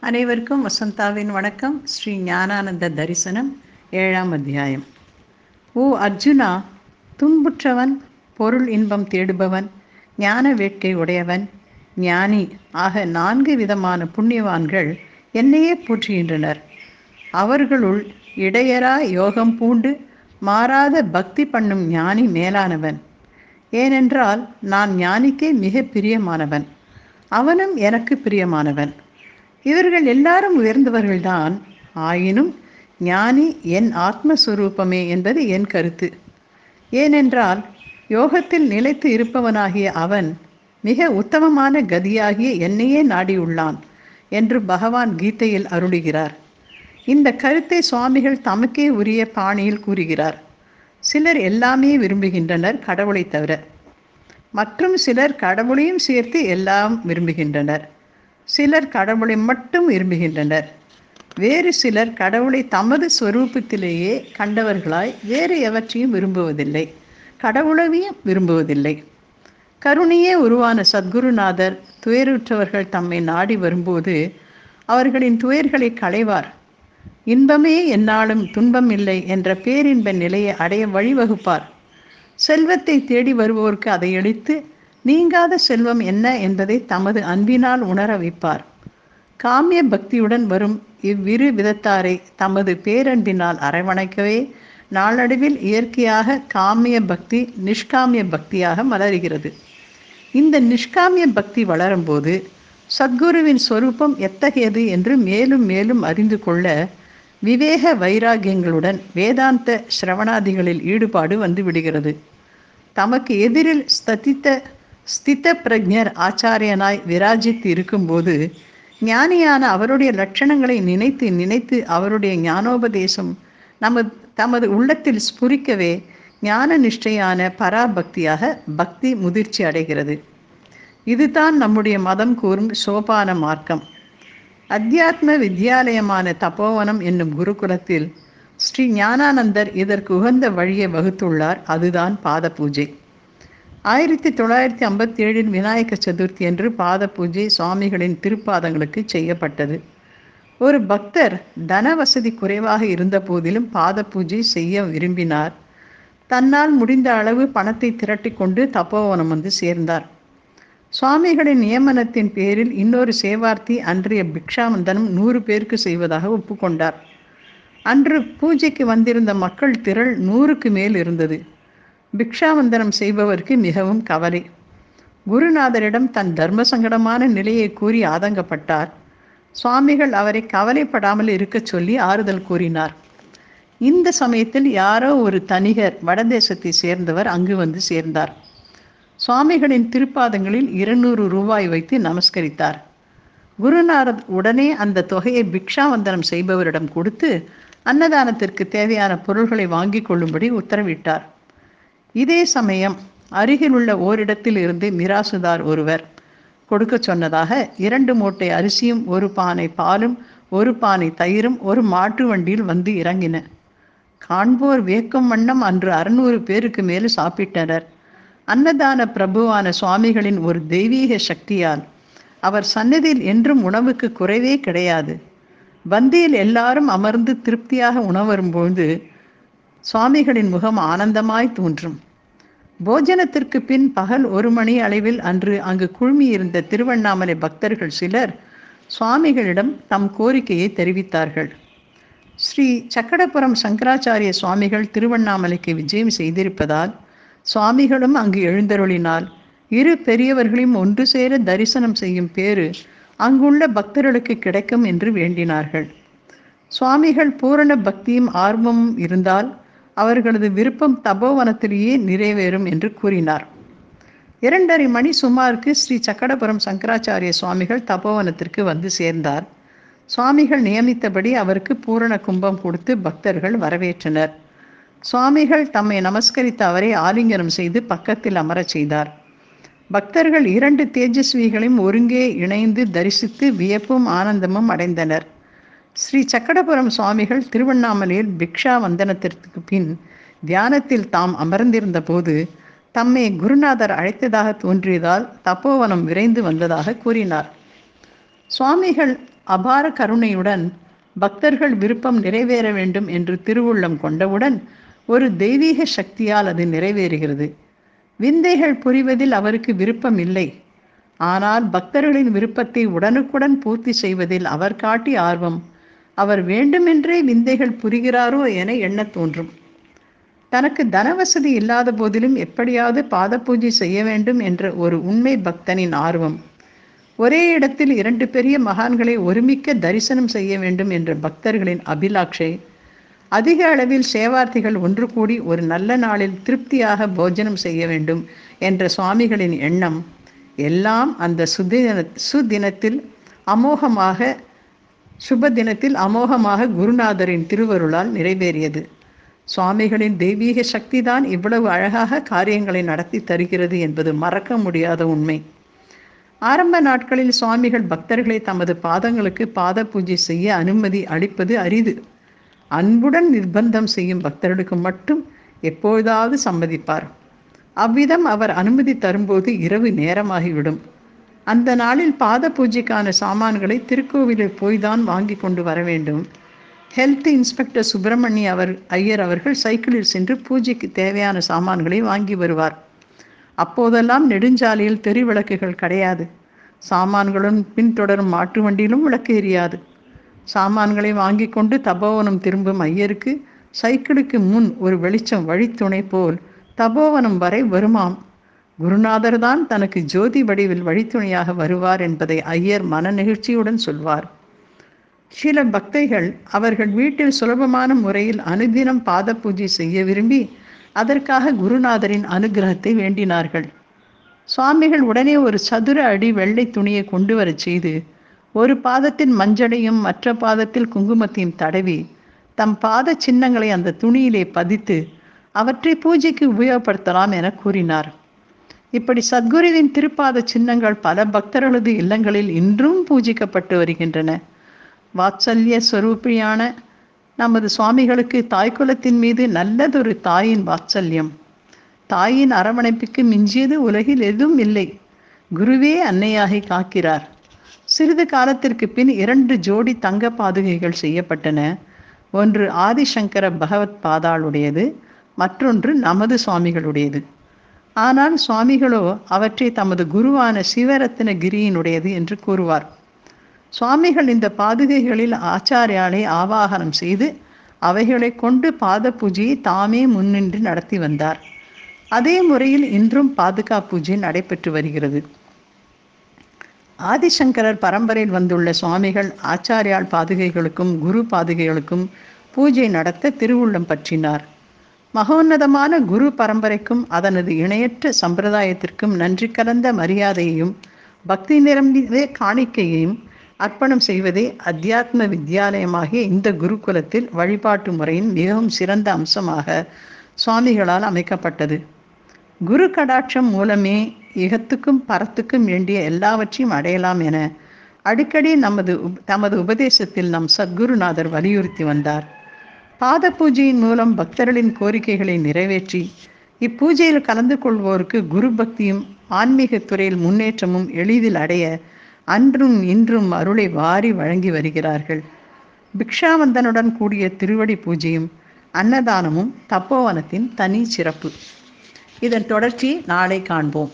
அனைவருக்கும் வசந்தாவின் வணக்கம். ஸ்ரீ ஞானானந்த தரிசனம் ஏழாம் அத்தியாயம். ஓ அர்ஜுனா துன்புற்றவன் பொருள் இன்பம் தேடுபவன் ஞான வேட்கை உடையவன் ஞானி ஆக நான்கு விதமான புண்ணியவான்கள் என்னையே போற்றுகின்றனர். அவர்களுள் இடையரா யோகம் பூண்டு மாறாத பக்தி பண்ணும் ஞானி மேலானவன். ஏனென்றால் நான் ஞானிக்கே மிக பிரியமானவன். அவனும் எனக்கு பிரியமானவன். இவர்கள் எல்லாரும் உயர்ந்தவர்கள்தான். ஆயினும் ஞானி என் ஆத்மஸ்வரூபமே என்பது என் கருத்து. ஏனென்றால் யோகத்தில் நிலைத்து இருப்பவனாகிய அவன் மிக உத்தமமான கதியாகிய என்னையே நாடியுள்ளான் என்று பகவான் கீதையில் அருளுகிறார். இந்த கருத்தை சுவாமிகள் தமக்கே உரிய பாணியில் கூறுகிறார். சிலர் எல்லாமே விரும்புகின்றனர் கடவுளை தவிர. மற்றும் சிலர் கடவுளையும் சேர்த்து எல்லாம் விரும்புகின்றனர். சிலர் கடவுளை மட்டும் விரும்புகின்றனர். வேறு சிலர் கடவுளை தமது ஸ்வரூபத்திலேயே கண்டவர்களாய் வேறு எவற்றையும் விரும்புவதில்லை. கடவுளவையும் விரும்புவதில்லை. கருணையே உருவான சத்குருநாதர் துயருற்றவர்கள் தம்மை நாடி வரும்போது அவர்களின் துயர்களை களைவார். இன்பமே என்னாலும் துன்பம் இல்லை என்ற பேரின்ப நிலையை அடைய வழிவகுப்பார். செல்வத்தை தேடி வருவோருக்கு அதை அளித்து நீங்காத செல்வம் என்ன என்பதை தமது அன்பினால் உணர வைப்பார். காமிய பக்தியுடன் வரும் இவ்விரு விதத்தாரை தமது பேரன்பினால் அரவணைக்கவே நாளடைவில் இயற்கையாக காமிய பக்தி நிஷ்காமிய பக்தியாக மலர்கிறது. இந்த நிஷ்காமிய பக்தி வளரும்போது சத்குருவின் சொரூபம் எத்தகையது என்று மேலும் மேலும் அறிந்து கொள்ள விவேக வைராகியங்களுடன் வேதாந்த சிரவணாதிகளில் ஈடுபாடு வந்து விடுகிறது. தமக்கு எதிரில் ஸ்ததித்த ஸ்தித பிரஜர் ஆச்சாரியனாய் விராஜித்து இருக்கும்போது ஞானியான அவருடைய லட்சணங்களை நினைத்து நினைத்து அவருடைய ஞானோபதேசம் நமது தமது உள்ளத்தில் ஸ்புரிக்கவே ஞான நிஷ்டையான பராபக்தியாக பக்தி முதிர்ச்சி அடைகிறது. இதுதான் நம்முடைய மதம் கூறும் சோபான மார்க்கம். அத்தியாத்ம வித்யாலயமான தபோவனம் என்னும் குருகுலத்தில் ஸ்ரீ ஞானானந்தர் இதற்கு உகந்த வழியை வகுத்துள்ளார். அதுதான் பாத பூஜை ஆயிரத்தி தொள்ளாயிரத்தி ஐம்பத்தி ஏழில் விநாயக சதுர்த்தி என்று பாத பூஜை சுவாமிகளின் திருப்பாதங்களுக்கு செய்யப்பட்டது. ஒரு பக்தர் தன வசதி குறைவாக இருந்த போதிலும் பாத பூஜை செய்ய விரும்பினார். தன்னால் முடிந்த அளவு பணத்தை திரட்டி கொண்டு தப்போவனம் வந்து சேர்ந்தார். சுவாமிகளின் நியமனத்தின் பேரில் இன்னொரு சேவார்த்தி அன்றைய பிக்ஷாமந்தனம் நூறு பேருக்கு செய்வதாக ஒப்புக்கொண்டார். அன்று பூஜைக்கு வந்திருந்த மக்கள் திரள் நூறுக்கு மேல் இருந்தது. பிக்ஷாவந்தனம் செய்பவருக்கு மிகவும் கவலை. குருநாதரிடம் தன் தர்ம சங்கடமான நிலையை கூறி ஆதங்கப்பட்டார். சுவாமிகள் அவரை கவலைப்படாமல் இருக்கச் சொல்லி ஆறுதல் கூறினார். இந்த சமயத்தில் யாரோ ஒரு தனிகர் வடதேசத்தை சேர்ந்தவர் அங்கு வந்து சேர்ந்தார். சுவாமிகளின் திருப்பாதங்களில் இருநூறு ரூபாய் வைத்து நமஸ்கரித்தார். குருநாரத் உடனே அந்த தொகையை பிக்ஷாவந்தனம் செய்பவரிடம் கொடுத்து அன்னதானத்திற்கு தேவையான பொருள்களை வாங்கி கொள்ளும்படி உத்தரவிட்டார். இதே சமயம் அருகிலுள்ள ஓரிடத்தில் இருந்து மிராசுதார் ஒருவர் கொடுக்க சொன்னதாக இரண்டு மூட்டை அரிசியும் ஒரு பானை பாலும் ஒரு பானை தயிரும் ஒரு மாட்டு வண்டியில் வந்து இறங்கின. காண்போர் வேக்கும் வண்ணம் அன்று அறுநூறு பேருக்கு மேல் சாப்பிட்டனர். அன்னதான பிரபுவான சுவாமிகளின் ஒரு தெய்வீக சக்தியால் அவர் சன்னதியில் என்றும் உணவுக்கு குறைவே கிடையாது. பந்தியில் எல்லாரும் அமர்ந்து திருப்தியாக உணவரும்போது சுவாமிகளின் முகம் ஆனந்தமாய் தோன்றும். போஜனத்திற்கு பின் பகல் ஒரு மணி அளவில் அன்று அங்கு குழுமியிருந்த திருவண்ணாமலை பக்தர்கள் சிலர் சுவாமிகளிடம் தம் கோரிக்கையை தெரிவித்தார்கள். ஸ்ரீ சக்கடபுரம் சங்கராச்சாரிய சுவாமிகள் திருவண்ணாமலைக்கு விஜயம் செய்திருப்பதால் சுவாமிகளும் அங்கு எழுந்தருளினால் இரு பெரியவர்களையும் ஒன்று சேர தரிசனம் செய்யும் பேறு அங்குள்ள பக்தர்களுக்கு கிடைக்கும் என்று வேண்டினார்கள். சுவாமிகள் பூரண பக்தியும் ஆர்வமும் இருந்தால் அவர்களது விருப்பம் தபோவனத்திலேயே நிறைவேறும் என்று கூறினார். இரண்டரை மணி சுமாருக்கு ஸ்ரீ சக்கடபுரம் சங்கராச்சாரிய சுவாமிகள் தபோவனத்திற்கு வந்து சேர்ந்தார். சுவாமிகள் நியமித்தபடி அவருக்கு பூரண கும்பம் கொடுத்து பக்தர்கள் வரவேற்றனர். சுவாமிகள் தம்மை நமஸ்கரித்த அவரை ஆலிங்கனம் செய்து பக்கத்தில் அமரச் செய்தார். பக்தர்கள் இரண்டு தேஜஸ்விகளையும் ஒருங்கே இணைந்து தரிசித்து வியப்பும் ஆனந்தமும் அடைந்தனர். ஸ்ரீ சக்கடபுரம் சுவாமிகள் திருவண்ணாமலையில் பிக்ஷா வந்தனத்திற்கு பின் தியானத்தில் தாம் அமர்ந்திருந்த போது தம்மை குருநாதர் அழைத்ததாக தோன்றியதால் தப்போவனம் விரைந்து வந்ததாக கூறினார். சுவாமிகள் அபார கருணையுடன் பக்தர்கள் விருப்பம் நிறைவேற வேண்டும் என்று திருவுள்ளம் கொண்டவுடன் ஒரு தெய்வீக சக்தியால் அது நிறைவேறுகிறது. விந்தைகள் புரிவதில் அவருக்கு விருப்பம் இல்லை. ஆனால் பக்தர்களின் விருப்பத்தை உடனுக்குடன் பூர்த்தி செய்வதில் அவர் காட்டி ஆர்வம் அவர் வேண்டுமென்றே விந்தைகள் புரிகிறாரோ என எண்ணத் தோன்றும். தனக்கு தனவசதி இல்லாத போதிலும் எப்படியாவது பாத பூஜை செய்ய வேண்டும் என்ற ஒரு உண்மை பக்தனின் ஆர்வம். ஒரே இடத்தில் இரண்டு பெரிய மகான்களை ஒருமிக்க தரிசனம் செய்ய வேண்டும் என்ற பக்தர்களின் அபிலாட்சை அதிக அளவில் சேவார்த்திகள் ஒன்று கூடி ஒரு நல்ல நாளில் திருப்தியாக போஜனம் செய்ய வேண்டும் என்ற சுவாமிகளின் எண்ணம் எல்லாம் அந்த சுதின சுதினத்தில் அமோகமாக சுப தினத்தில் அமோகமாக குருநாதரின் திருவருளால் நிறைவேறியது. சுவாமிகளின் தெய்வீக சக்திதான் இவ்வளவு அழகாக காரியங்களை நடத்தி தருகிறது என்பது மறக்க முடியாத உண்மை. ஆரம்ப நாட்களில் சுவாமிகள் பக்தர்களை தமது பாதங்களுக்கு பாத பூஜை செய்ய அனுமதி அளிப்பது அரிது. அன்புடன் நிர்பந்தம் செய்யும் பக்தர்களுக்கு மட்டும் எப்பொழுதாவது சம்மதிப்பார். அவ்விதம் அவர் அனுமதி தரும்போது இரவு நேரமாகிவிடும். அந்த நாளில் பாத பூஜைக்கான சாமான்களை திருக்கோவிலில் போய்தான் வாங்கி கொண்டு வர வேண்டும். ஹெல்த் இன்ஸ்பெக்டர் சுப்பிரமணி அவர் ஐயர் அவர்கள் சைக்கிளில் சென்று பூஜைக்கு தேவையான சாமான்களை வாங்கி வருவார். அப்போதெல்லாம் நெடுஞ்சாலையில் தெரு விளக்குகள் கிடையாது. சாமான்களும் பின்தொடரும் மாட்டு வண்டியிலும் விளக்கு எரியாது. சாமான்களை வாங்கி கொண்டு தபோவனம் திரும்பும் ஐயருக்கு சைக்கிளுக்கு முன் ஒரு வெளிச்சம் வழித்துணை போல் தபோவனம் வரை வருமாம். குருநாதர் தான் தனக்கு ஜோதி வடிவில் வழித்துணையாக வருவார் என்பதை ஐயர் மன நெகிழ்ச்சியுடன் சொல்வார். சில பக்தைகள் அவர்கள் வீட்டில் சுலபமான முறையில் அனுதினம் பாத பூஜை செய்ய விரும்பி அதற்காக குருநாதரின் அனுகிரகத்தை வேண்டினார்கள். சுவாமிகள் உடனே ஒரு சதுர அடி வெள்ளை துணியை கொண்டு வரச் செய்து ஒரு பாதத்தின் மஞ்சளையும் மற்ற பாதத்தில் குங்குமத்தையும் தடவி தம் பாத சின்னங்களை அந்த துணியிலே பதித்து அவற்றை பூஜைக்கு உபயோகப்படுத்தலாம் என கூறினார். இப்படி சத்குருவின் திருப்பாத சின்னங்கள் பல பக்தர்களது இல்லங்களில் இன்றும் பூஜிக்கப்பட்டு வருகின்றன. வாத்சல்ய ஸ்வரூபியான நமது சுவாமிகளுக்கு தாய்க்குலத்தின் மீது நல்லதொரு தாயின் வாத்சல்யம். தாயின் அரவணைப்புக்கு மிஞ்சியது உலகில் எதுவும் இல்லை. குருவே அன்னையாகி காக்கிறார். சிறிது காலத்திற்கு பின் இரண்டு ஜோடி தங்க பாதுகைகள் செய்யப்பட்டன. ஒன்று ஆதிசங்கர பகவத் பாதாளுடையது மற்றொன்று நமது சுவாமிகளுடையது. ஆனால் சுவாமிகளோ அவற்றை தமது குருவான சிவரத்னகிரியினுடையது என்று கூறுவார். சுவாமிகள் இந்த பாதுகைகளில் ஆச்சாரியாலை ஆவாகனம் செய்து அவைகளை கொண்டு பாத பூஜையை தாமே முன்னின்று நடத்தி வந்தார். அதே முறையில் இன்றும் பாதுகா பூஜை நடைபெற்று வருகிறது. ஆதிசங்கரர் பரம்பரையில் வந்துள்ள சுவாமிகள் ஆச்சாரியால் பாதுகைகளுக்கும் குரு பாதுகைகளுக்கும் பூஜை நடத்த திருவுள்ளம் பற்றினார். மகோன்னதமான குரு பரம்பரைக்கும் அதனது இணையற்ற சம்பிரதாயத்திற்கும் நன்றி கலந்த மரியாதையையும் பக்தி நிரம்பிய காணிக்கையையும் அர்ப்பணம் செய்வதே அத்தியாத்ம வித்யாலயமாகிய இந்த குருகுலத்தில் வழிபாட்டு முறையின் மிகவும் சிறந்த அம்சமாக சுவாமிகளால் அமைக்கப்பட்டது. குரு கடாட்சம் மூலமே இகத்துக்கும் பரத்துக்கும் வேண்டிய எல்லாவற்றையும் அடையலாம் என அடிக்கடி நமது தமது உபதேசத்தில் நம் சத்குருநாதர் வலியுறுத்தி வந்தார். பாத பூஜையின் மூலம் பக்தர்களின் கோரிக்கைகளை நிறைவேற்றி இப்பூஜையில் கலந்து கொள்வோருக்கு குரு பக்தியும் ஆன்மீக துறையில் முன்னேற்றமும் எளிதில் அடைய அன்றும் இன்றும் அருளை வாரி வழங்கி வருகிறார்கள். பிக்ஷாவந்தனுடன் கூடிய திருவடி பூஜையும் அன்னதானமும் தப்போவனத்தின் தனி சிறப்பு இதன் தொடர்ச்சி நாளை காண்போம்.